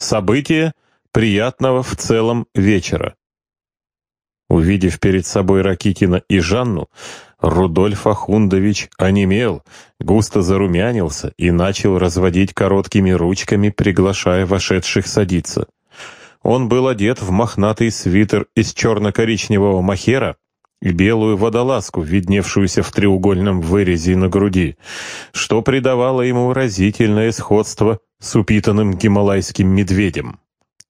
Событие приятного в целом вечера. Увидев перед собой Ракитина и Жанну, Рудольф Ахундович онемел, густо зарумянился и начал разводить короткими ручками, приглашая вошедших садиться. Он был одет в мохнатый свитер из черно-коричневого махера белую водолазку, видневшуюся в треугольном вырезе на груди, что придавало ему выразительное сходство с упитанным гималайским медведем.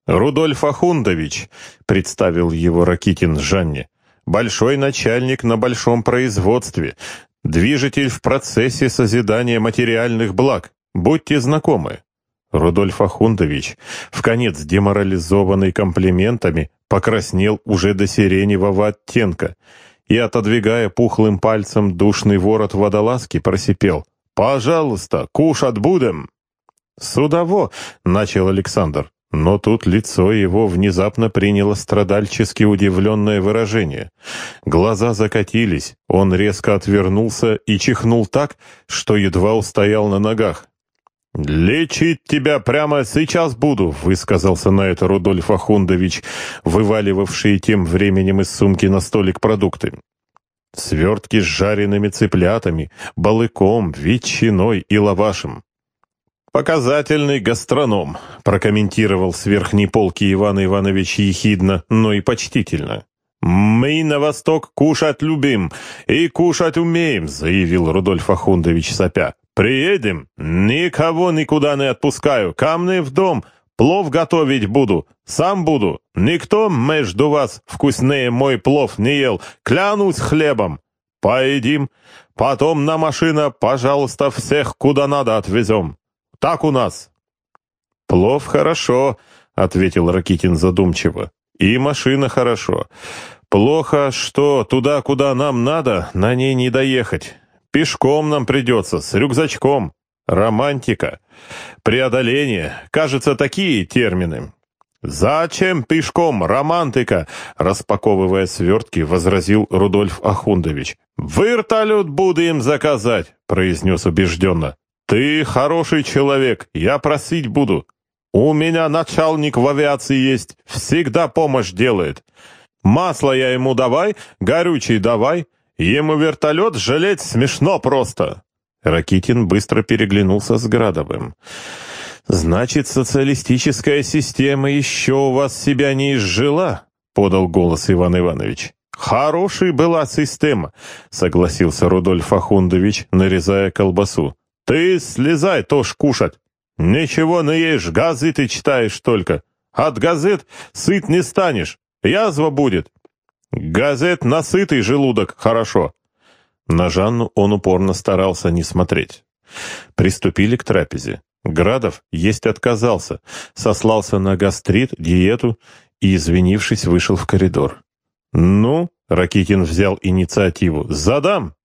«Рудольф Ахундович», — представил его Ракитин Жанне, — «большой начальник на большом производстве, движитель в процессе созидания материальных благ. Будьте знакомы». Рудольф Ахундович, в конец деморализованный комплиментами, покраснел уже до сиреневого оттенка и, отодвигая пухлым пальцем душный ворот водолазки, просипел «Пожалуйста, кушать будем!» «Судово!» — начал Александр. Но тут лицо его внезапно приняло страдальчески удивленное выражение. Глаза закатились, он резко отвернулся и чихнул так, что едва устоял на ногах. «Лечить тебя прямо сейчас буду», — высказался на это Рудольф Ахундович, вываливавший тем временем из сумки на столик продукты. Свертки с жареными цыплятами, балыком, ветчиной и лавашем. «Показательный гастроном», — прокомментировал с верхней полки Иван Иванович ехидно, но и почтительно. «Мы на восток кушать любим и кушать умеем», — заявил Рудольф Ахундович сопя. «Приедем, никого никуда не отпускаю, ко мне в дом, плов готовить буду, сам буду. Никто между вас вкуснее мой плов не ел, клянусь хлебом. Поедим, потом на машина, пожалуйста, всех куда надо отвезем». Так у нас». «Плов хорошо», — ответил Ракитин задумчиво. «И машина хорошо. Плохо, что туда, куда нам надо, на ней не доехать. Пешком нам придется, с рюкзачком. Романтика. Преодоление. Кажется, такие термины». «Зачем пешком, романтика?» — распаковывая свертки, возразил Рудольф Ахундович. «Вертолет будем заказать», — произнес убежденно. «Ты хороший человек, я просить буду. У меня начальник в авиации есть, всегда помощь делает. Масло я ему давай, горючий давай. Ему вертолет жалеть смешно просто». Ракитин быстро переглянулся с Градовым. «Значит, социалистическая система еще у вас себя не изжила?» — подал голос Иван Иванович. «Хорошей была система», — согласился Рудольф Ахундович, нарезая колбасу. Ты слезай тоже кушать. Ничего не ешь, газеты читаешь только. От газет сыт не станешь, язва будет. Газет насытый желудок, хорошо. На Жанну он упорно старался не смотреть. Приступили к трапезе. Градов есть отказался, сослался на гастрит, диету и, извинившись, вышел в коридор. «Ну?» — Ракитин взял инициативу. «Задам!»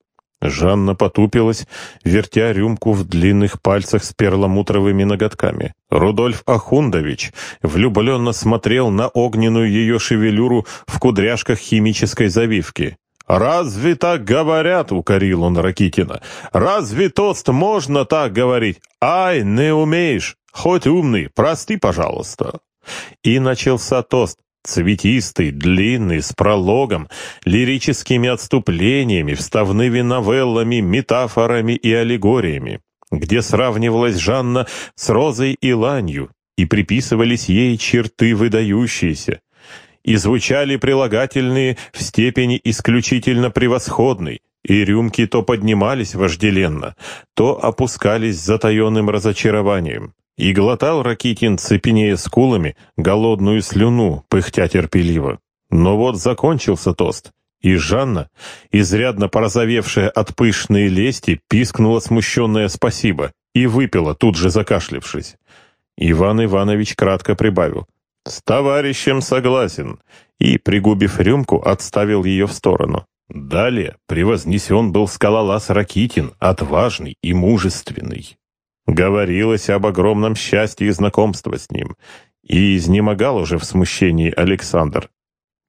Жанна потупилась, вертя рюмку в длинных пальцах с перламутровыми ноготками. Рудольф Ахундович влюбленно смотрел на огненную ее шевелюру в кудряшках химической завивки. «Разве так говорят?» — укорил он Ракитина. «Разве тост можно так говорить? Ай, не умеешь! Хоть умный, прости, пожалуйста!» И начался тост, цветистый, длинный, с прологом, лирическими отступлениями, вставными новеллами, метафорами и аллегориями, где сравнивалась Жанна с Розой и Ланью, и приписывались ей черты выдающиеся, и звучали прилагательные в степени исключительно превосходной, и рюмки то поднимались вожделенно, то опускались с затаенным разочарованием. И глотал Ракитин, цепенея скулами, голодную слюну, пыхтя терпеливо. Но вот закончился тост, и Жанна, изрядно порозовевшая от пышной лести, пискнула смущенное «спасибо» и выпила, тут же закашлившись. Иван Иванович кратко прибавил. «С товарищем согласен», и, пригубив рюмку, отставил ее в сторону. Далее превознесен был скалолаз Ракитин, отважный и мужественный. Говорилось об огромном счастье и знакомства с ним, и изнемогал уже в смущении Александр.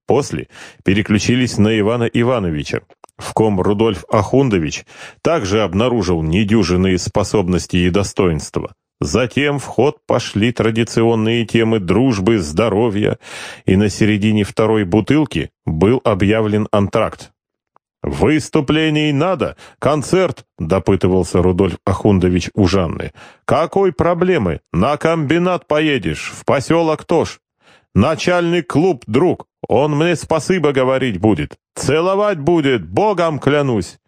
После переключились на Ивана Ивановича, в ком Рудольф Ахундович также обнаружил недюжинные способности и достоинства. Затем в ход пошли традиционные темы дружбы, здоровья, и на середине второй бутылки был объявлен антракт. «Выступлений надо! Концерт!» — допытывался Рудольф Ахундович у Жанны. «Какой проблемы? На комбинат поедешь, в поселок тоже. Начальный клуб, друг, он мне спасибо говорить будет. Целовать будет, богом клянусь.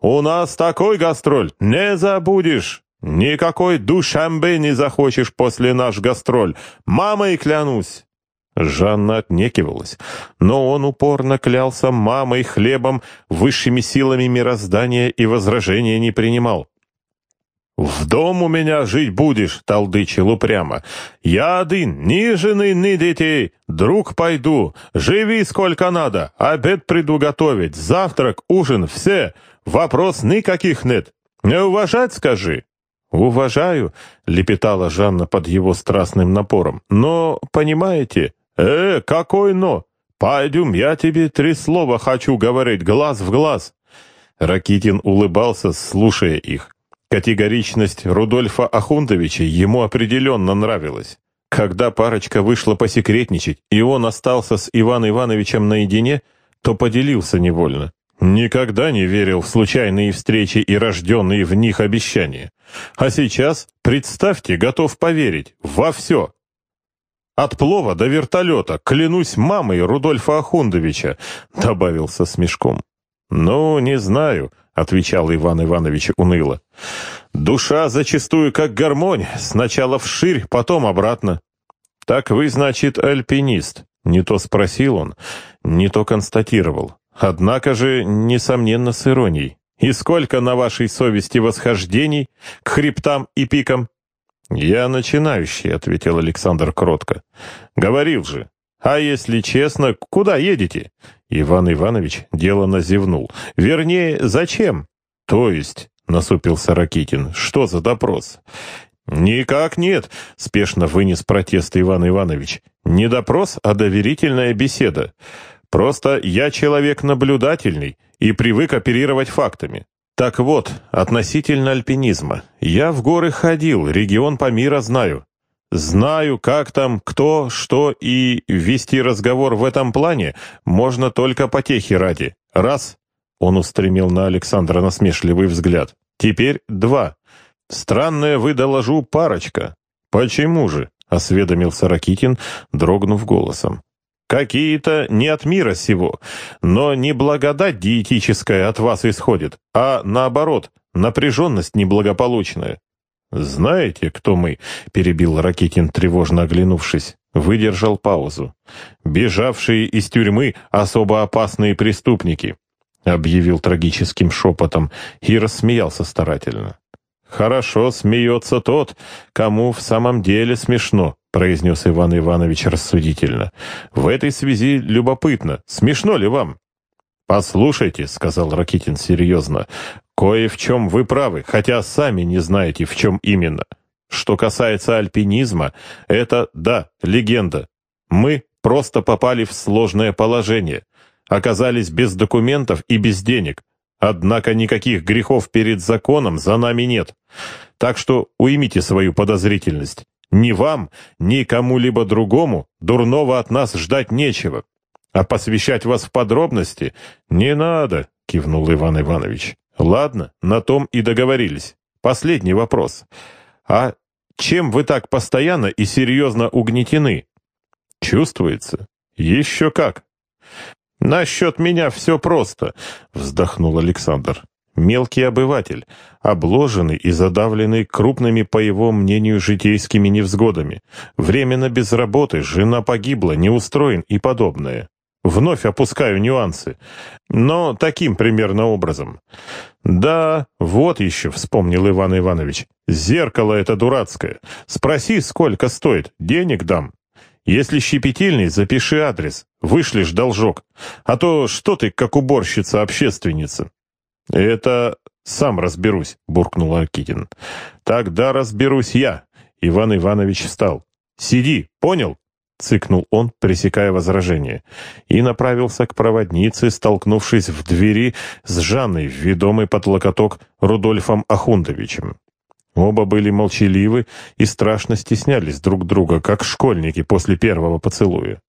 У нас такой гастроль, не забудешь. Никакой душамбе не захочешь после наш гастроль. Мамой клянусь. Жанна отнекивалась, но он упорно клялся мамой, хлебом, высшими силами мироздания и возражения не принимал. «В дом у меня жить будешь», — толдычил упрямо. «Я один, ни жены, ни детей. Друг пойду. Живи сколько надо. Обед приду готовить. Завтрак, ужин, все. Вопрос никаких нет. Не уважать, скажи». «Уважаю», — лепетала Жанна под его страстным напором. «Но, понимаете...» «Э, какой «но»? Пойдем, я тебе три слова хочу говорить, глаз в глаз». Ракитин улыбался, слушая их. Категоричность Рудольфа Ахундовича ему определенно нравилась. Когда парочка вышла посекретничать, и он остался с Иваном Ивановичем наедине, то поделился невольно. Никогда не верил в случайные встречи и рожденные в них обещания. А сейчас, представьте, готов поверить во все. От плова до вертолета, клянусь мамой Рудольфа Ахундовича, добавился с мешком. Ну, не знаю, — отвечал Иван Иванович уныло. «Душа зачастую как гармонь, сначала вширь, потом обратно». «Так вы, значит, альпинист?» Не то спросил он, не то констатировал. Однако же, несомненно, с иронией. «И сколько на вашей совести восхождений к хребтам и пикам?» «Я начинающий», — ответил Александр кротко. «Говорил же. А если честно, куда едете? Иван Иванович делано зевнул. «Вернее, зачем?» «То есть?» — насупился Ракитин. «Что за допрос?» «Никак нет», — спешно вынес протест Иван Иванович. «Не допрос, а доверительная беседа. Просто я человек наблюдательный и привык оперировать фактами. Так вот, относительно альпинизма. Я в горы ходил, регион Памира знаю. Знаю, как там, кто, что, и вести разговор в этом плане можно только потехи ради. Раз. Он устремил на Александра насмешливый взгляд. Теперь два. Странная вы доложу парочка. Почему же? Осведомился Ракитин, дрогнув голосом. Какие-то не от мира сего, но не благодать диетическая от вас исходит, а наоборот, напряженность неблагополучная. «Знаете, кто мы?» — перебил Ракитин, тревожно оглянувшись. Выдержал паузу. «Бежавшие из тюрьмы особо опасные преступники», — объявил трагическим шепотом и рассмеялся старательно. «Хорошо смеется тот, кому в самом деле смешно», — произнес Иван Иванович рассудительно. «В этой связи любопытно, смешно ли вам?» «Послушайте», — сказал Ракитин серьезно, Кое в чем вы правы, хотя сами не знаете, в чем именно. Что касается альпинизма, это, да, легенда. Мы просто попали в сложное положение, оказались без документов и без денег. Однако никаких грехов перед законом за нами нет. Так что уймите свою подозрительность. Ни вам, ни кому-либо другому дурного от нас ждать нечего. А посвящать вас в подробности не надо, кивнул Иван Иванович. Ладно, на том и договорились. Последний вопрос. А чем вы так постоянно и серьезно угнетены? Чувствуется? Еще как. Насчет меня все просто, вздохнул Александр. Мелкий обыватель, обложенный и задавленный крупными, по его мнению, житейскими невзгодами. Временно без работы, жена погибла, не устроен и подобное. Вновь опускаю нюансы. Но таким примерно образом. Да, вот еще, вспомнил Иван Иванович. Зеркало это дурацкое. Спроси, сколько стоит. Денег дам. Если щепетильный, запиши адрес. Вышлешь должок. А то что ты, как уборщица-общественница? Это сам разберусь, буркнул Аркитин. Тогда разберусь я. Иван Иванович встал. Сиди, понял? цыкнул он, пресекая возражение, и направился к проводнице, столкнувшись в двери с Жанной, ведомой под локоток Рудольфом Ахундовичем. Оба были молчаливы и страшно стеснялись друг друга, как школьники после первого поцелуя.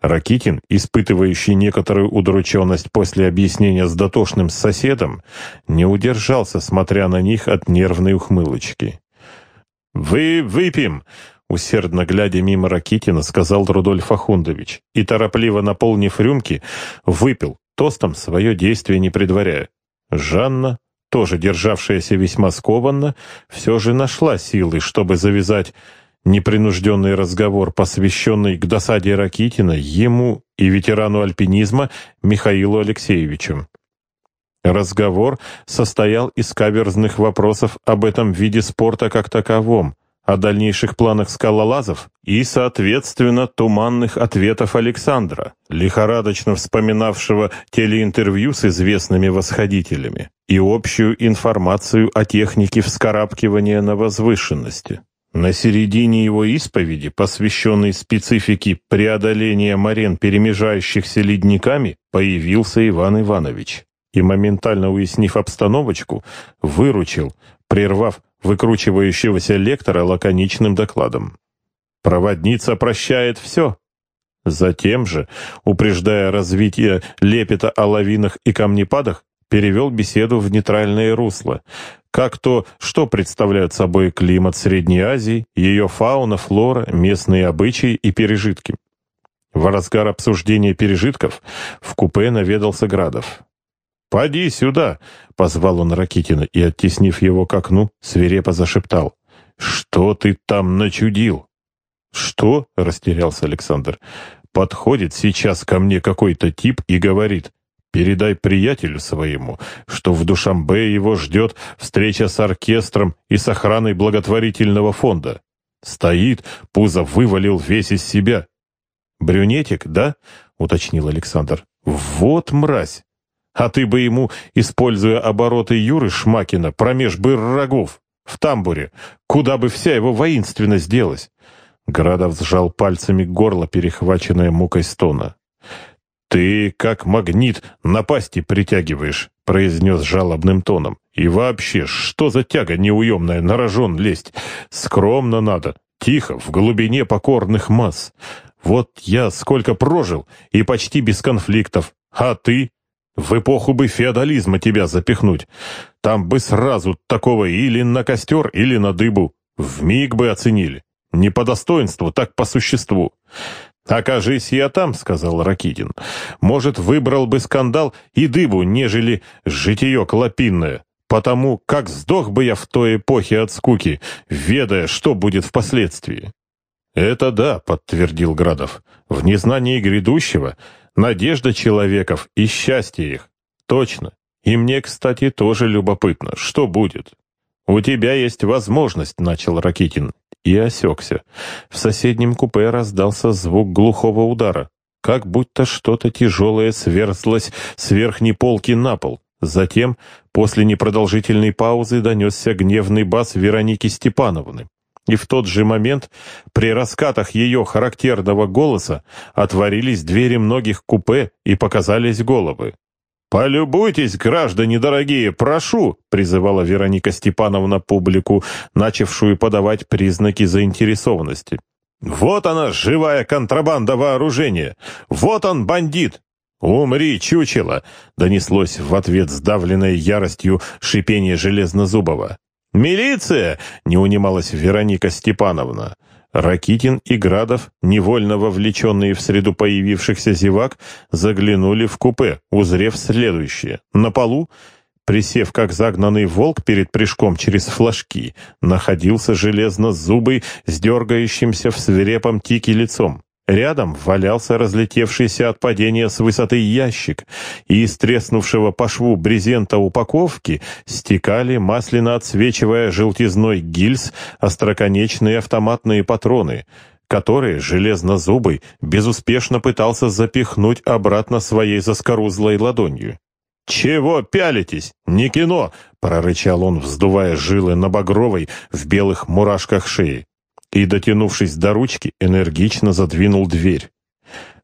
Ракитин, испытывающий некоторую удрученность после объяснения с дотошным соседом, не удержался, смотря на них от нервной ухмылочки. «Вы выпьем!» — усердно глядя мимо Ракитина, сказал Рудольф Ахундович, и, торопливо наполнив рюмки, выпил, тостом свое действие не предваряя. Жанна, тоже державшаяся весьма скованно, все же нашла силы, чтобы завязать непринужденный разговор, посвященный к досаде Ракитина, ему и ветерану альпинизма Михаилу Алексеевичу. Разговор состоял из каверзных вопросов об этом виде спорта как таковом, о дальнейших планах скалолазов и, соответственно, туманных ответов Александра, лихорадочно вспоминавшего телеинтервью с известными восходителями, и общую информацию о технике вскарабкивания на возвышенности. На середине его исповеди, посвященной специфике преодоления морен, перемежающихся ледниками, появился Иван Иванович и, моментально уяснив обстановочку, выручил, прервав выкручивающегося лектора лаконичным докладом. «Проводница прощает все». Затем же, упреждая развитие лепета о лавинах и камнепадах, перевел беседу в нейтральное русло, как то, что представляют собой климат Средней Азии, ее фауна, флора, местные обычаи и пережитки. В разгар обсуждения пережитков в купе наведался Градов. «Поди сюда!» — позвал он Ракитина и, оттеснив его к окну, свирепо зашептал. «Что ты там начудил?» «Что?» — растерялся Александр. «Подходит сейчас ко мне какой-то тип и говорит, передай приятелю своему, что в Душамбе его ждет встреча с оркестром и с охраной благотворительного фонда. Стоит, пузо вывалил весь из себя». «Брюнетик, да?» — уточнил Александр. «Вот мразь!» А ты бы ему, используя обороты Юры Шмакина, промеж бы рогов, в тамбуре, куда бы вся его воинственность делась. Градов сжал пальцами горло, перехваченное мукой стона. «Ты, как магнит, напасти притягиваешь», — произнес жалобным тоном. «И вообще, что за тяга неуемная на рожон лезть? Скромно надо, тихо, в глубине покорных масс. Вот я сколько прожил, и почти без конфликтов. А ты?» В эпоху бы феодализма тебя запихнуть. Там бы сразу такого или на костер, или на дыбу. В миг бы оценили. Не по достоинству, так по существу. «Окажись я там», — сказал Ракитин. «Может, выбрал бы скандал и дыбу, нежели житие клопинное, потому как сдох бы я в той эпохе от скуки, ведая, что будет впоследствии». «Это да», — подтвердил Градов. «В незнании грядущего надежда человеков и счастье их. Точно. И мне, кстати, тоже любопытно, что будет. У тебя есть возможность, начал Ракитин, и осекся. В соседнем купе раздался звук глухого удара, как будто что-то тяжелое сверзлось с верхней полки на пол. Затем, после непродолжительной паузы, донесся гневный бас Вероники Степановны и в тот же момент при раскатах ее характерного голоса отворились двери многих купе и показались головы. «Полюбуйтесь, граждане дорогие, прошу!» — призывала Вероника Степановна публику, начавшую подавать признаки заинтересованности. «Вот она, живая контрабанда вооружения! Вот он, бандит! «Умри, чучело!» — донеслось в ответ сдавленной яростью шипение Железнозубова. «Милиция!» — не унималась Вероника Степановна. Ракитин и Градов, невольно вовлеченные в среду появившихся зевак, заглянули в купе, узрев следующее. На полу, присев как загнанный волк перед прыжком через флажки, находился железно-зубый с дергающимся в свирепом тике лицом. Рядом валялся разлетевшийся от падения с высоты ящик, и из треснувшего по шву брезента упаковки стекали, масляно отсвечивая желтизной гильз, остроконечные автоматные патроны, которые железнозубый безуспешно пытался запихнуть обратно своей заскорузлой ладонью. «Чего пялитесь? Не кино!» — прорычал он, вздувая жилы на багровой в белых мурашках шеи и, дотянувшись до ручки, энергично задвинул дверь.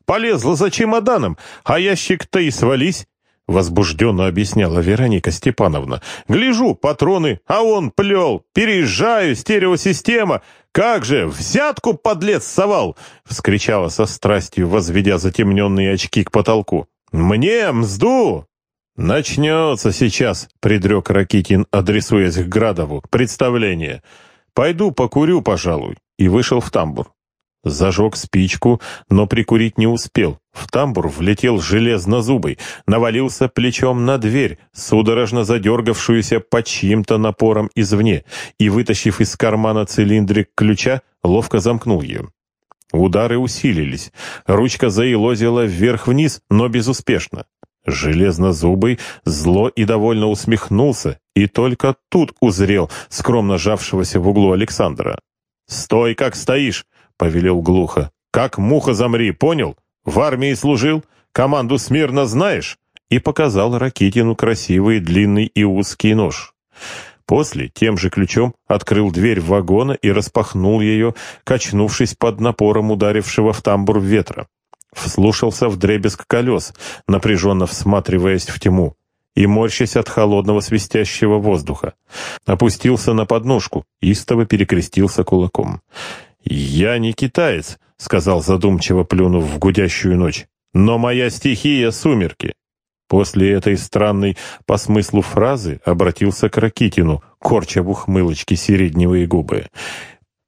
«Полезла за чемоданом, а ящик-то и свались!» — возбужденно объясняла Вероника Степановна. «Гляжу, патроны, а он плел. Переезжаю, стереосистема. Как же, взятку, подлец, совал!» — вскричала со страстью, возведя затемненные очки к потолку. «Мне мзду!» «Начнется сейчас», — предрек Ракитин, адресуясь к Градову, — «представление. Пойду покурю, пожалуй», и вышел в тамбур. Зажег спичку, но прикурить не успел. В тамбур влетел железнозубый, навалился плечом на дверь, судорожно задергавшуюся под чьим-то напором извне, и, вытащив из кармана цилиндрик ключа, ловко замкнул ее. Удары усилились. Ручка заилозила вверх-вниз, но безуспешно. Железнозубый зло и довольно усмехнулся, и только тут узрел скромно жавшегося в углу Александра. «Стой, как стоишь!» — повелел глухо. «Как муха замри, понял? В армии служил? Команду смирно знаешь?» И показал Ракитину красивый, длинный и узкий нож. После тем же ключом открыл дверь вагона и распахнул ее, качнувшись под напором ударившего в тамбур ветра. Вслушался в дребезг колес, напряженно всматриваясь в тьму и морщась от холодного свистящего воздуха. Опустился на подножку, истово перекрестился кулаком. «Я не китаец», — сказал задумчиво, плюнув в гудящую ночь. «Но моя стихия — сумерки». После этой странной по смыслу фразы обратился к Ракитину, корча в ухмылочке середневые губы.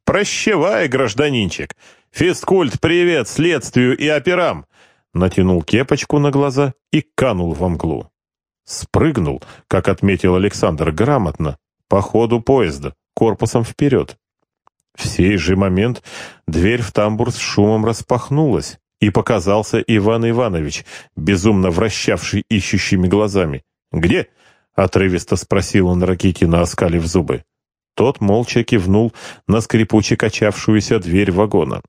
«Прощевай, гражданинчик! Физкульт, привет следствию и операм!» Натянул кепочку на глаза и канул во мглу. Спрыгнул, как отметил Александр, грамотно, по ходу поезда, корпусом вперед. В сей же момент дверь в тамбур с шумом распахнулась, и показался Иван Иванович, безумно вращавший ищущими глазами. «Где?» — отрывисто спросил он Ракитина, оскалив зубы. Тот молча кивнул на скрипуче качавшуюся дверь вагона.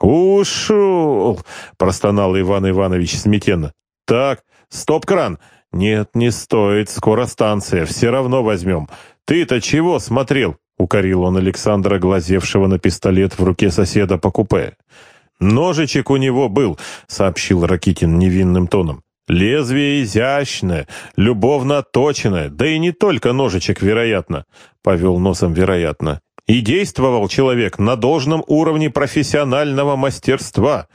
«Ушел!» — простонал Иван Иванович смятенно. «Так, стоп-кран!» «Нет, не стоит, скоро станция, все равно возьмем. Ты-то чего смотрел?» — укорил он Александра, глазевшего на пистолет в руке соседа по купе. «Ножичек у него был», — сообщил Ракитин невинным тоном. «Лезвие изящное, любовно отточенное, да и не только ножичек, вероятно», — повел носом вероятно. «И действовал человек на должном уровне профессионального мастерства.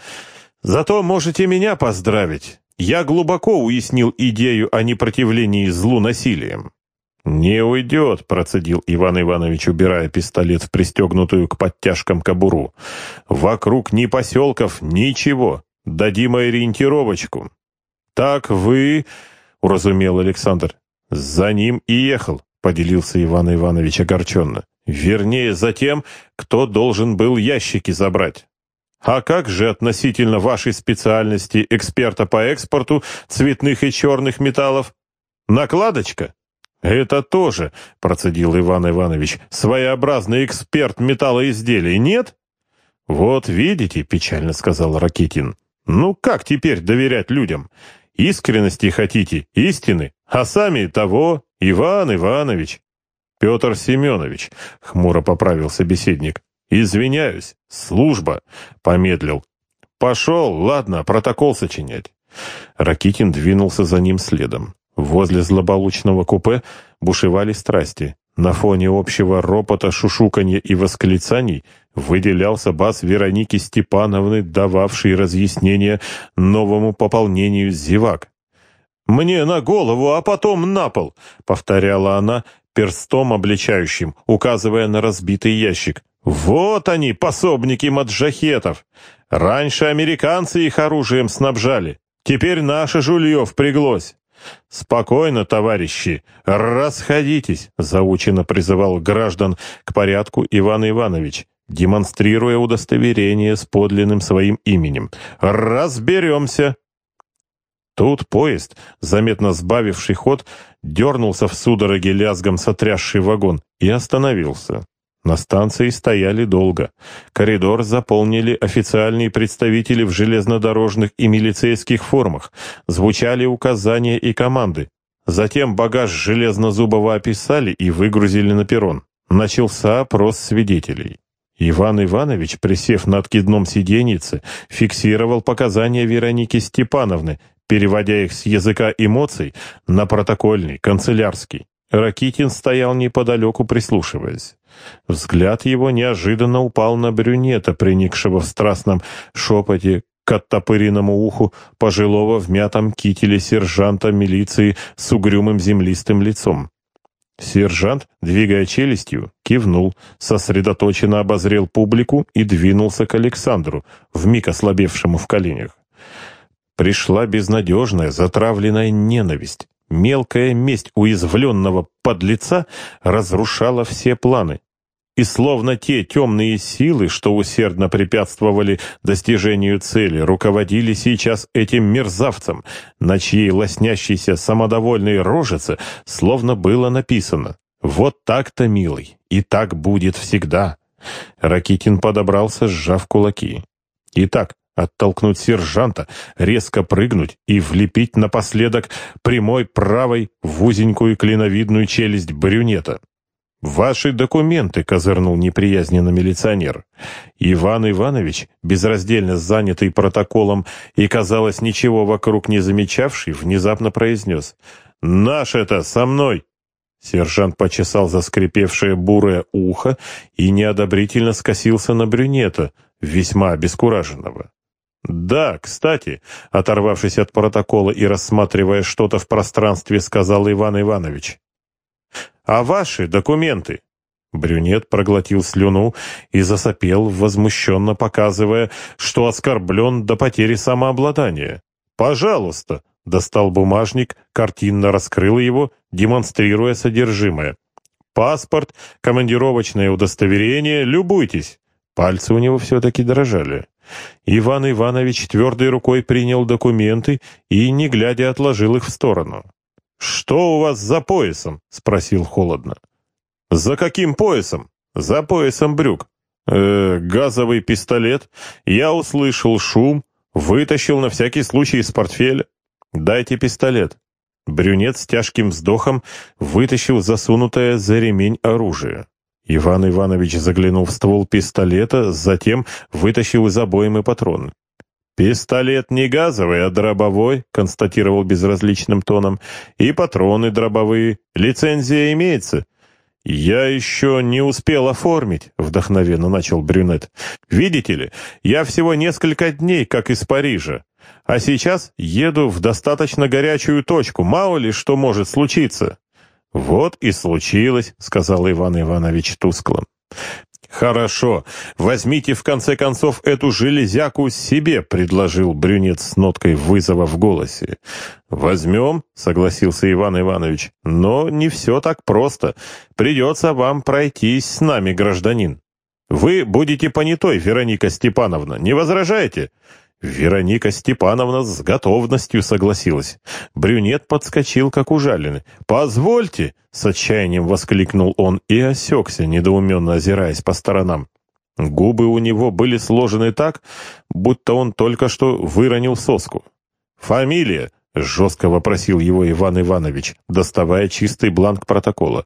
Зато можете меня поздравить. Я глубоко уяснил идею о непротивлении злу насилием». «Не уйдет», — процедил Иван Иванович, убирая пистолет в пристегнутую к подтяжкам кобуру. «Вокруг ни поселков, ничего. Дадим ориентировочку». «Так вы...» — уразумел Александр. «За ним и ехал», — поделился Иван Иванович огорченно. «Вернее, за тем, кто должен был ящики забрать». «А как же относительно вашей специальности эксперта по экспорту цветных и черных металлов? Накладочка?» «Это тоже», — процедил Иван Иванович, — «своеобразный эксперт металлоизделий, нет?» «Вот видите», — печально сказал Ракитин, — «ну как теперь доверять людям? Искренности хотите, истины, а сами того, Иван Иванович». «Петр Семенович», — хмуро поправил собеседник, — «извиняюсь, служба», — помедлил. «Пошел, ладно, протокол сочинять». Ракитин двинулся за ним следом. Возле злополучного купе бушевали страсти. На фоне общего ропота, шушуканья и восклицаний выделялся бас Вероники Степановны, дававший разъяснение новому пополнению зевак. «Мне на голову, а потом на пол!» — повторяла она перстом обличающим, указывая на разбитый ящик. «Вот они, пособники маджахетов! Раньше американцы их оружием снабжали, теперь наше жулье впряглось!» «Спокойно, товарищи, расходитесь», — заучено призывал граждан к порядку Иван Иванович, демонстрируя удостоверение с подлинным своим именем. «Разберемся». Тут поезд, заметно сбавивший ход, дернулся в судороге лязгом сотрясший вагон и остановился. На станции стояли долго. Коридор заполнили официальные представители в железнодорожных и милицейских формах. Звучали указания и команды. Затем багаж железнозубого описали и выгрузили на перрон. Начался опрос свидетелей. Иван Иванович, присев на откидном сиденьице, фиксировал показания Вероники Степановны, переводя их с языка эмоций на протокольный, канцелярский. Ракитин стоял неподалеку, прислушиваясь. Взгляд его неожиданно упал на брюнета, приникшего в страстном шепоте к оттопыренному уху пожилого в мятом кителе сержанта милиции с угрюмым землистым лицом. Сержант, двигая челюстью, кивнул, сосредоточенно обозрел публику и двинулся к Александру, вмиг ослабевшему в коленях. Пришла безнадежная, затравленная ненависть. Мелкая месть уязвленного подлеца разрушала все планы. И словно те темные силы, что усердно препятствовали достижению цели, руководили сейчас этим мерзавцем, на чьей лоснящейся самодовольной рожице словно было написано «Вот так-то, милый, и так будет всегда». Ракитин подобрался, сжав кулаки. «Итак, оттолкнуть сержанта, резко прыгнуть и влепить напоследок прямой правой в узенькую клиновидную челюсть брюнета». «Ваши документы», — козырнул неприязненно милиционер. Иван Иванович, безраздельно занятый протоколом и, казалось, ничего вокруг не замечавший, внезапно произнес. «Наш это, со мной!» Сержант почесал заскрипевшее бурое ухо и неодобрительно скосился на брюнета, весьма обескураженного. «Да, кстати», — оторвавшись от протокола и рассматривая что-то в пространстве, сказал Иван Иванович. А ваши документы?» Брюнет проглотил слюну и засопел, возмущенно показывая, что оскорблен до потери самообладания. «Пожалуйста!» — достал бумажник, картинно раскрыл его, демонстрируя содержимое. «Паспорт, командировочное удостоверение, любуйтесь!» Пальцы у него все-таки дрожали. Иван Иванович твердой рукой принял документы и, не глядя, отложил их в сторону. «Что у вас за поясом?» — спросил холодно. «За каким поясом?» «За поясом брюк». «Э, газовый пистолет. Я услышал шум, вытащил на всякий случай из портфеля. Дайте пистолет». Брюнет с тяжким вздохом вытащил засунутое за ремень оружие. Иван Иванович заглянул в ствол пистолета, затем вытащил из обоймы патроны. «Пистолет не газовый, а дробовой», — констатировал безразличным тоном. «И патроны дробовые. Лицензия имеется». «Я еще не успел оформить», — вдохновенно начал брюнет. «Видите ли, я всего несколько дней, как из Парижа. А сейчас еду в достаточно горячую точку, мало ли что может случиться». «Вот и случилось», — сказал Иван Иванович тускло. «Хорошо, возьмите в конце концов эту железяку себе», — предложил брюнет с ноткой вызова в голосе. «Возьмем», — согласился Иван Иванович, — «но не все так просто. Придется вам пройтись с нами, гражданин. Вы будете понятой, Вероника Степановна, не возражаете?» Вероника Степановна с готовностью согласилась. Брюнет подскочил, как ужаленный. «Позвольте!» — с отчаянием воскликнул он и осекся, недоуменно озираясь по сторонам. Губы у него были сложены так, будто он только что выронил соску. «Фамилия?» — жестко вопросил его Иван Иванович, доставая чистый бланк протокола.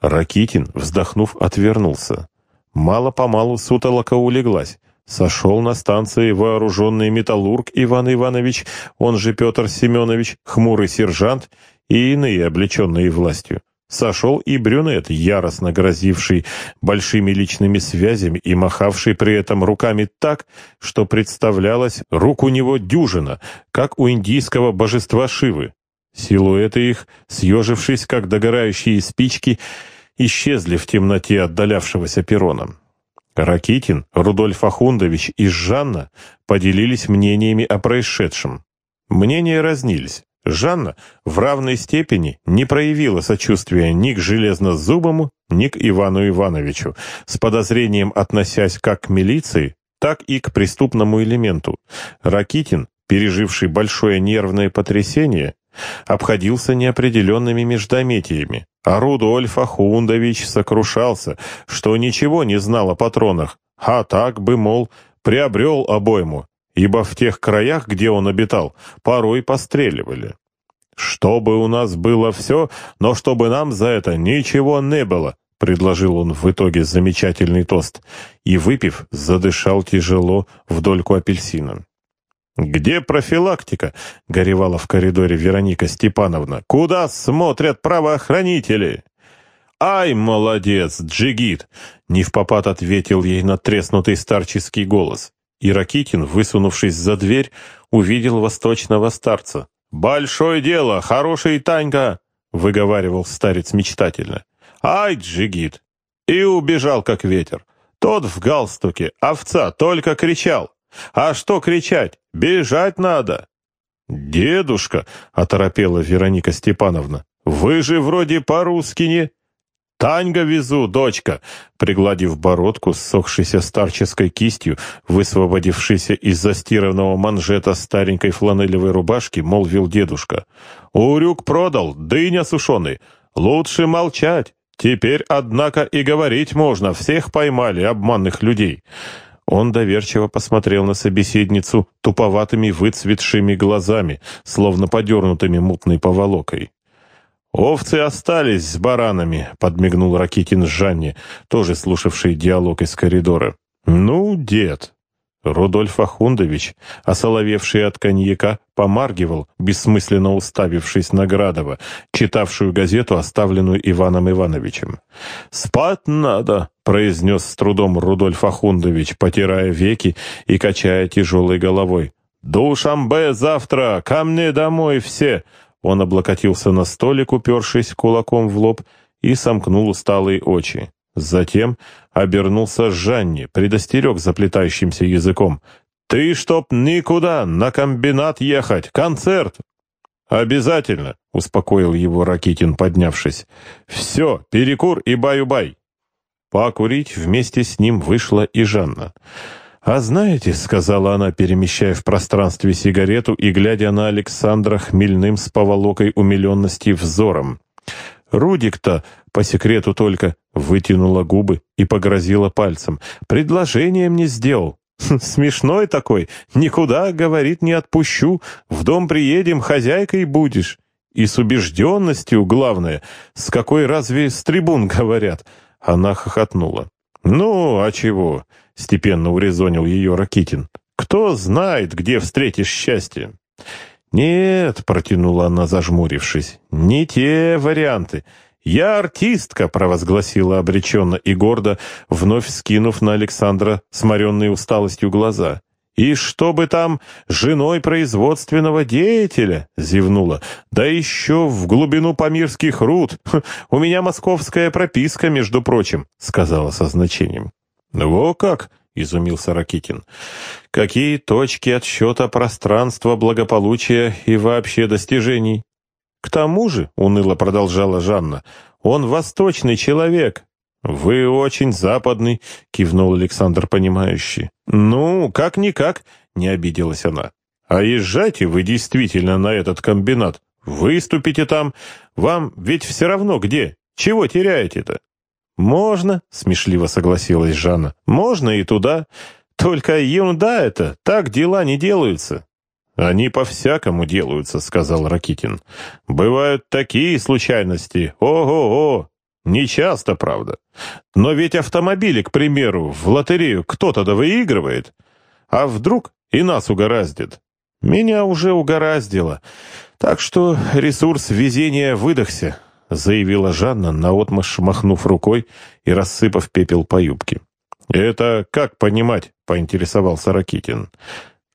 Ракитин, вздохнув, отвернулся. Мало-помалу сутолока улеглась. Сошел на станции вооруженный металлург Иван Иванович, он же Петр Семенович, хмурый сержант и иные, облеченные властью. Сошел и брюнет, яростно грозивший большими личными связями и махавший при этом руками так, что представлялось рук у него дюжина, как у индийского божества Шивы. Силуэты их, съежившись, как догорающие спички, исчезли в темноте отдалявшегося перроном. Ракитин, Рудольф Ахундович и Жанна поделились мнениями о происшедшем. Мнения разнились. Жанна в равной степени не проявила сочувствия ни к железнозубому, ни к Ивану Ивановичу, с подозрением относясь как к милиции, так и к преступному элементу. Ракитин, переживший большое нервное потрясение, обходился неопределенными междометиями, а Рудольф Ахундович сокрушался, что ничего не знал о патронах, а так бы, мол, приобрел обойму, ибо в тех краях, где он обитал, порой постреливали. «Чтобы у нас было все, но чтобы нам за это ничего не было», — предложил он в итоге замечательный тост, и, выпив, задышал тяжело в дольку апельсина. «Где профилактика?» — горевала в коридоре Вероника Степановна. «Куда смотрят правоохранители?» «Ай, молодец, джигит!» — не в попад ответил ей натреснутый старческий голос. И Ракитин, высунувшись за дверь, увидел восточного старца. «Большое дело, хороший Танька!» — выговаривал старец мечтательно. «Ай, джигит!» И убежал, как ветер. Тот в галстуке, овца, только кричал. А что кричать? Бежать надо. «Дедушка!» — оторопела Вероника Степановна. «Вы же вроде по-русски не...» «Таньга везу, дочка!» Пригладив бородку с сохшейся старческой кистью, высвободившейся из застиранного манжета старенькой фланелевой рубашки, молвил дедушка. «Урюк продал, дыня сушеный. Лучше молчать. Теперь, однако, и говорить можно. Всех поймали, обманных людей. Он доверчиво посмотрел на собеседницу туповатыми выцветшими глазами, словно подернутыми мутной поволокой. «Овцы остались с баранами», — подмигнул Ракитин Жанне, тоже слушавший диалог из коридора. «Ну, дед, Рудольф Ахундович, осоловевший от коньяка, помаргивал, бессмысленно уставившись на Градова, читавшую газету, оставленную Иваном Ивановичем. «Спать надо», — произнес с трудом Рудольф Ахундович, потирая веки и качая тяжелой головой. «Душамбе завтра! Ко мне домой все!» Он облокотился на столик, упершись кулаком в лоб, и сомкнул усталые очи. Затем обернулся Жанни, предостерег заплетающимся языком. «Ты чтоб никуда, на комбинат ехать, концерт!» «Обязательно!» — успокоил его Ракитин, поднявшись. «Все, перекур и баю-бай!» Покурить вместе с ним вышла и Жанна. «А знаете», — сказала она, перемещая в пространстве сигарету и глядя на Александра хмельным с поволокой умиленности взором, «Рудик-то, по секрету только, Вытянула губы и погрозила пальцем. «Предложение мне сделал. Хм, смешной такой. Никуда, говорит, не отпущу. В дом приедем, хозяйкой будешь. И с убежденностью, главное, с какой разве с трибун говорят?» Она хохотнула. «Ну, а чего?» — степенно урезонил ее Ракитин. «Кто знает, где встретишь счастье?» «Нет», — протянула она, зажмурившись, — «не те варианты. «Я артистка!» — провозгласила обреченно и гордо, вновь скинув на Александра сморенные усталостью глаза. «И чтобы там женой производственного деятеля!» — зевнула. «Да еще в глубину памирских руд! У меня московская прописка, между прочим!» — сказала со значением. «Во как!» — изумился Ракитин. «Какие точки отсчета пространства, благополучия и вообще достижений?» «К тому же», — уныло продолжала Жанна, — «он восточный человек». «Вы очень западный», — кивнул Александр, понимающий. «Ну, как-никак», — не обиделась она. «А езжайте вы действительно на этот комбинат. Выступите там. Вам ведь все равно где. Чего теряете-то?» «Можно», — смешливо согласилась Жанна. «Можно и туда. Только ерунда это, так дела не делаются». «Они по-всякому делаются», — сказал Ракитин. «Бывают такие случайности. Ого-го! Нечасто, правда. Но ведь автомобили, к примеру, в лотерею кто-то да выигрывает. А вдруг и нас угораздит? Меня уже угораздило. Так что ресурс везения выдохся», — заявила Жанна, наотмашь махнув рукой и рассыпав пепел по юбке. «Это как понимать?» — поинтересовался Ракитин.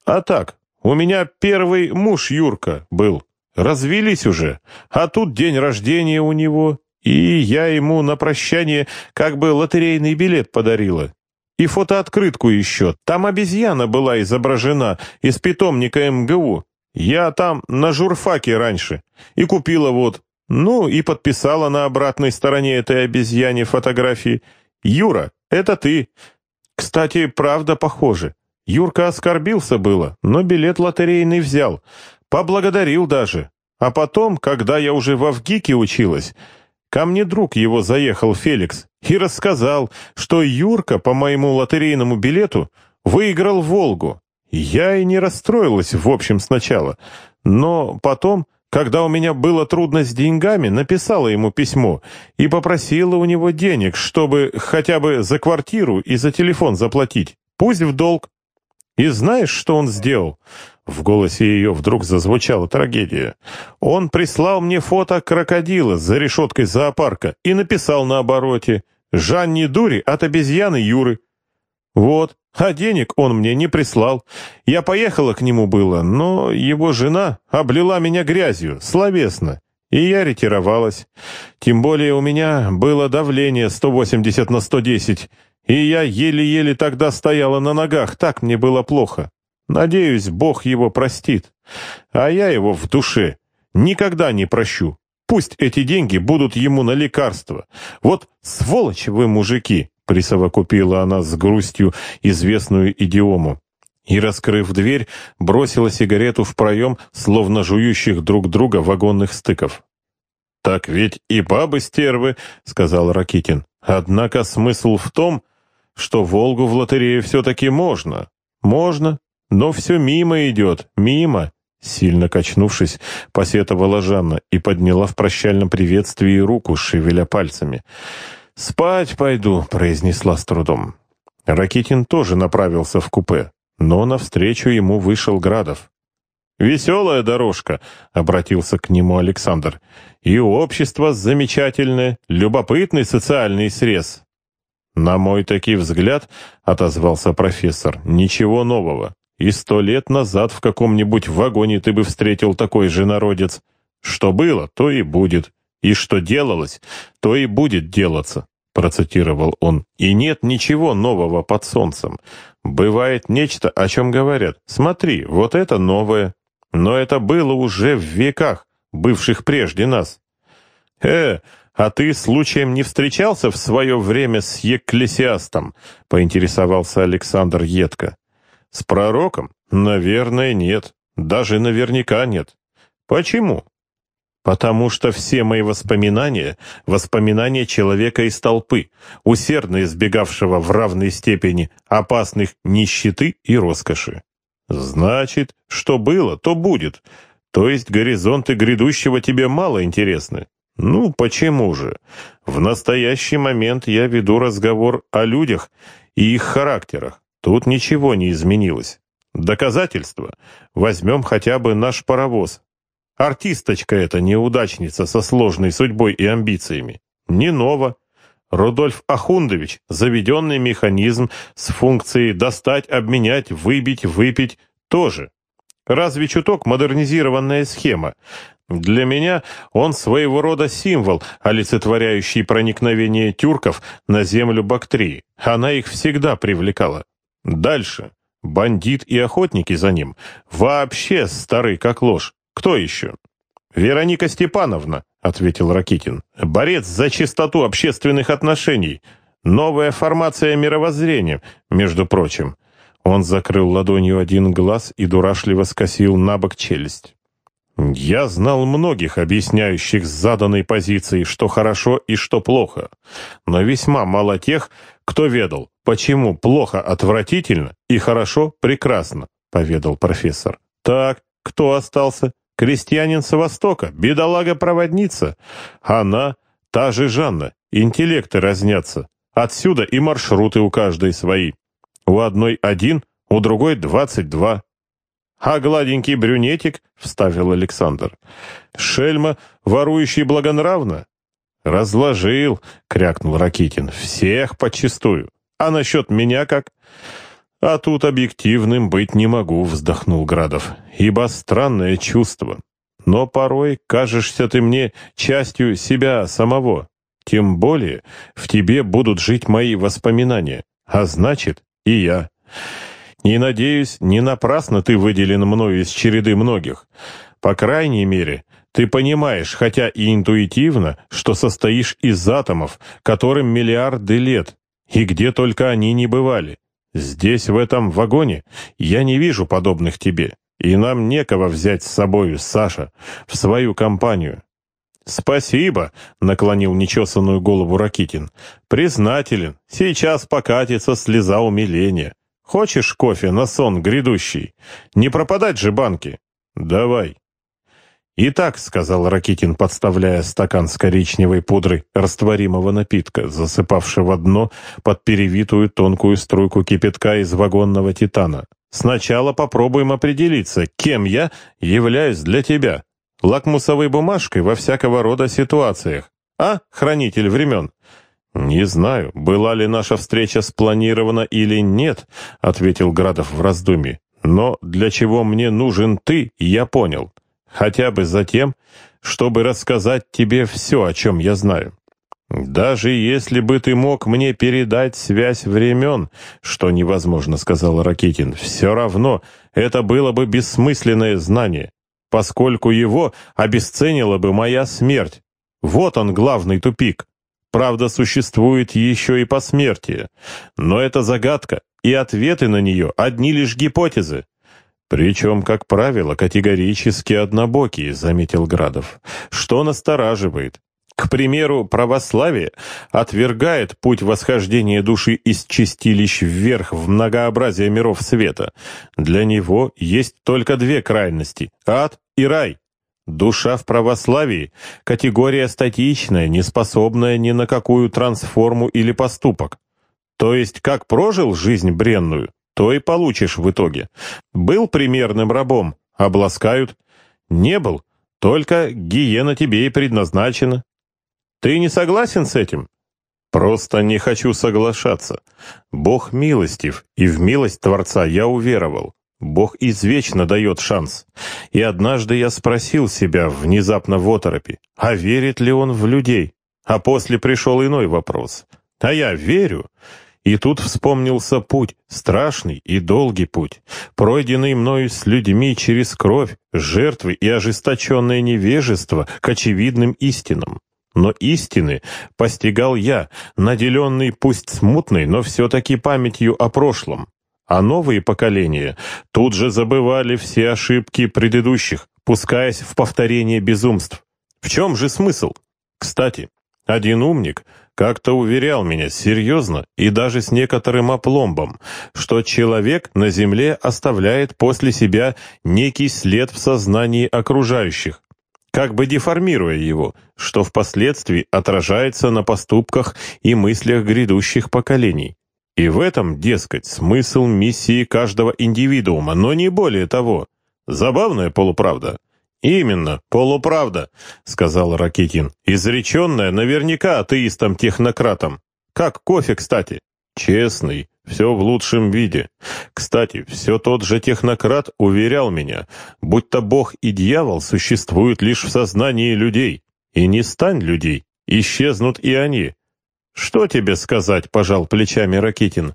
«А так, у меня первый муж Юрка был. Развелись уже. А тут день рождения у него. И я ему на прощание как бы лотерейный билет подарила. И фотооткрытку еще. Там обезьяна была изображена из питомника МГУ. Я там на журфаке раньше. И купила вот. Ну, и подписала на обратной стороне этой обезьяне фотографии. «Юра, это ты». Кстати, правда похоже. Юрка оскорбился было, но билет лотерейный взял. Поблагодарил даже. А потом, когда я уже в Авгике училась, ко мне друг его заехал, Феликс, и рассказал, что Юрка по моему лотерейному билету выиграл «Волгу». Я и не расстроилась, в общем, сначала. Но потом, когда у меня было трудно с деньгами, написала ему письмо и попросила у него денег, чтобы хотя бы за квартиру и за телефон заплатить. Пусть в долг. И знаешь, что он сделал? В голосе ее вдруг зазвучала трагедия. Он прислал мне фото крокодила за решеткой зоопарка и написал на обороте «Жанни Дури от обезьяны Юры». Вот, а денег он мне не прислал. Я поехала к нему было, но его жена облила меня грязью, словесно, и я ретировалась. Тем более у меня было давление 180 на 110, и я еле-еле тогда стояла на ногах, так мне было плохо. Надеюсь, Бог его простит. А я его в душе никогда не прощу. Пусть эти деньги будут ему на лекарства. Вот сволочь вы, мужики!» присовокупила она с грустью известную идиому. И, раскрыв дверь, бросила сигарету в проем, словно жующих друг друга вагонных стыков. «Так ведь и бабы-стервы», — сказал Ракитин. «Однако смысл в том, что Волгу в лотерею все-таки можно. Можно, но все мимо идет, мимо. Сильно качнувшись, посетовала Жанна и подняла в прощальном приветствии руку, шевеля пальцами. «Спать пойду», — произнесла с трудом. Ракитин тоже направился в купе, но навстречу ему вышел Градов. «Веселая дорожка», — обратился к нему Александр. «И общество замечательное, любопытный социальный срез». «На мой таки взгляд», — отозвался профессор, — «ничего нового. И сто лет назад в каком-нибудь вагоне ты бы встретил такой же народец. Что было, то и будет. И что делалось, то и будет делаться», — процитировал он. «И нет ничего нового под солнцем. Бывает нечто, о чем говорят. Смотри, вот это новое. Но это было уже в веках, бывших прежде нас». «Э, а ты случаем не встречался в свое время с Екклесиастом?» — поинтересовался Александр едко. С пророком? Наверное, нет. Даже наверняка нет. Почему? Потому что все мои воспоминания — воспоминания человека из толпы, усердно избегавшего в равной степени опасных нищеты и роскоши. Значит, что было, то будет. То есть горизонты грядущего тебе мало интересны. Ну, почему же? В настоящий момент я веду разговор о людях и их характерах. Тут ничего не изменилось. Доказательство. Возьмем хотя бы наш паровоз. Артисточка эта неудачница со сложной судьбой и амбициями. Не ново. Рудольф Ахундович, заведенный механизм с функцией достать, обменять, выбить, выпить, тоже. Разве чуток модернизированная схема? Для меня он своего рода символ, олицетворяющий проникновение тюрков на землю Бактрии. Она их всегда привлекала. Дальше. Бандит и охотники за ним. Вообще старый как ложь. Кто еще? Вероника Степановна, ответил Ракитин. Борец за чистоту общественных отношений. Новая формация мировоззрения, между прочим. Он закрыл ладонью один глаз и дурашливо скосил на бок челюсть. Я знал многих, объясняющих с заданной позицией, что хорошо и что плохо, но весьма мало тех, кто ведал, почему плохо отвратительно и хорошо прекрасно, поведал профессор. Так, кто остался? Крестьянин с Востока, бедолага-проводница. Она, та же Жанна, интеллекты разнятся. Отсюда и маршруты у каждой свои. У одной один, у другой двадцать два. «А гладенький брюнетик?» — вставил Александр. «Шельма, ворующий благонравно?» «Разложил», — крякнул Ракитин. «Всех подчистую. А насчет меня как?» «А тут объективным быть не могу», — вздохнул Градов. «Ибо странное чувство. Но порой кажешься ты мне частью себя самого. Тем более в тебе будут жить мои воспоминания, а значит и я». И, надеюсь, не напрасно ты выделен мною из череды многих. По крайней мере, ты понимаешь, хотя и интуитивно, что состоишь из атомов, которым миллиарды лет, и где только они не бывали. Здесь, в этом вагоне, я не вижу подобных тебе, и нам некого взять с собою, Саша, в свою компанию». «Спасибо», — наклонил нечесанную голову Ракитин. «Признателен. Сейчас покатится слеза умиления. Хочешь кофе на сон грядущий? Не пропадать же банки. Давай. «Итак», — сказал Ракитин, подставляя стакан с коричневой пудрой растворимого напитка, засыпавшего дно под перевитую тонкую струйку кипятка из вагонного титана. Сначала попробуем определиться, кем я являюсь для тебя. Лакмусовой бумажкой во всякого рода ситуациях. А, хранитель времен?» «Не знаю, была ли наша встреча спланирована или нет», — ответил Градов в раздумье. «Но для чего мне нужен ты, я понял. Хотя бы за тем, чтобы рассказать тебе все, о чем я знаю. Даже если бы ты мог мне передать связь времен, что невозможно, сказал Ракитин, все равно это было бы бессмысленное знание, поскольку его обесценила бы моя смерть. Вот он главный тупик. Правда, существует еще и посмертие, но это загадка, и ответы на нее одни лишь гипотезы. «Причем, как правило, категорически однобокие», — заметил Градов, — «что настораживает. К примеру, православие отвергает путь восхождения души из чистилищ вверх в многообразие миров света. Для него есть только две крайности — ад и рай. Душа в православии — категория статичная, неспособная ни на какую трансформу или поступок. То есть, как прожил жизнь бренную, то и получишь в итоге. Был примерным рабом, обласкают. Не был, только гиена тебе и предназначена. Ты не согласен с этим? Просто не хочу соглашаться. Бог милостив, и в милость Творца я уверовал. Бог извечно дает шанс. И однажды я спросил себя внезапно в оторопи, а верит ли он в людей? А после пришел иной вопрос. А я верю. И тут вспомнился путь, страшный и долгий путь, пройденный мною с людьми через кровь, жертвы и ожесточенное невежество к очевидным истинам. Но истины постигал я, наделенный пусть смутной, но все-таки памятью о прошлом. А новые поколения тут же забывали все ошибки предыдущих, пускаясь в повторение безумств. В чем же смысл? Кстати, один умник как-то уверял меня серьезно и даже с некоторым опломбом, что человек на Земле оставляет после себя некий след в сознании окружающих, как бы деформируя его, что впоследствии отражается на поступках и мыслях грядущих поколений. И в этом, дескать, смысл миссии каждого индивидуума, но не более того. Забавная полуправда. «Именно, полуправда», — сказал Ракитин, изреченная наверняка атеистом-технократом. «Как кофе, кстати?» «Честный, все в лучшем виде. Кстати, все тот же технократ уверял меня, будто Бог и дьявол существуют лишь в сознании людей. И не стань людей, исчезнут и они». «Что тебе сказать?» — пожал плечами Ракитин.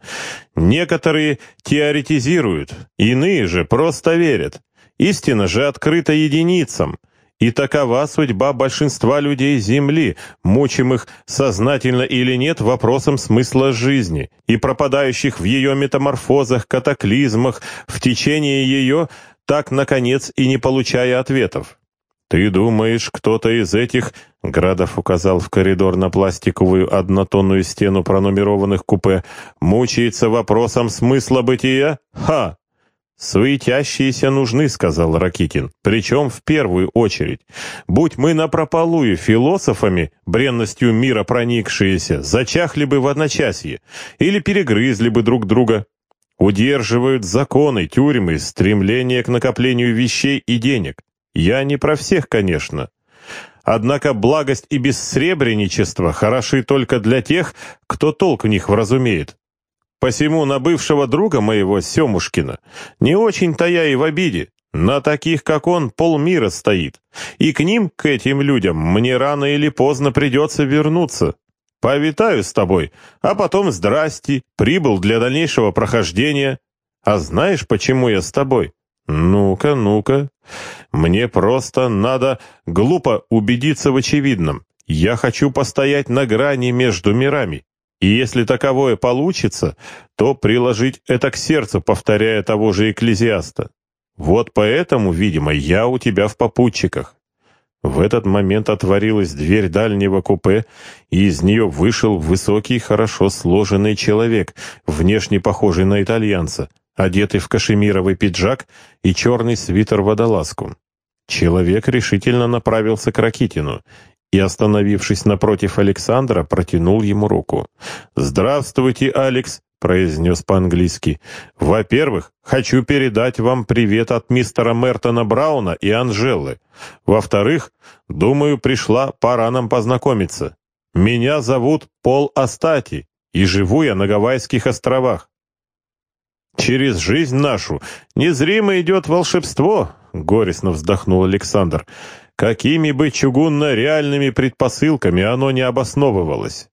«Некоторые теоретизируют, иные же просто верят. Истина же открыта единицам, и такова судьба большинства людей Земли, мучимых сознательно или нет вопросом смысла жизни и пропадающих в ее метаморфозах, катаклизмах, в течение ее, так, наконец, и не получая ответов. «Ты думаешь, кто-то из этих...» — Градов указал в коридор на пластиковую однотонную стену пронумерованных купе. «Мучается вопросом смысла бытия? Ха! «Суетящиеся нужны», — сказал Ракитин, — «причем в первую очередь. Будь мы напропалую философами, бренностью мира проникшиеся, зачахли бы в одночасье или перегрызли бы друг друга. Удерживают законы, тюрьмы, стремление к накоплению вещей и денег. Я не про всех, конечно». Однако благость и бессребреничество хороши только для тех, кто толк в них вразумеет. Посему на бывшего друга моего, Семушкина, не очень-то я и в обиде. На таких, как он, полмира стоит. И к ним, к этим людям, мне рано или поздно придется вернуться. Повитаю с тобой, а потом здрасте, прибыл для дальнейшего прохождения. А знаешь, почему я с тобой? Ну-ка, ну-ка. Мне просто надо глупо убедиться в очевидном. Я хочу постоять на грани между мирами. И если таковое получится, то приложить это к сердцу, повторяя того же экклезиаста. Вот поэтому, видимо, я у тебя в попутчиках. В этот момент отворилась дверь дальнего купе, и из нее вышел высокий, хорошо сложенный человек, внешне похожий на итальянца, одетый в кашемировый пиджак и черный свитер-водолазку. Человек решительно направился к Ракитину, и, остановившись напротив Александра, протянул ему руку. «Здравствуйте, Алекс!» — произнес по-английски. «Во-первых, хочу передать вам привет от мистера Мертона Брауна и Анжелы. Во-вторых, думаю, пришла пора нам познакомиться. Меня зовут Пол Астати, и живу я на Гавайских островах. Через жизнь нашу незримо идет волшебство, горестно вздохнул Александр. Какими бы чугунно-реальными предпосылками оно не обосновывалось.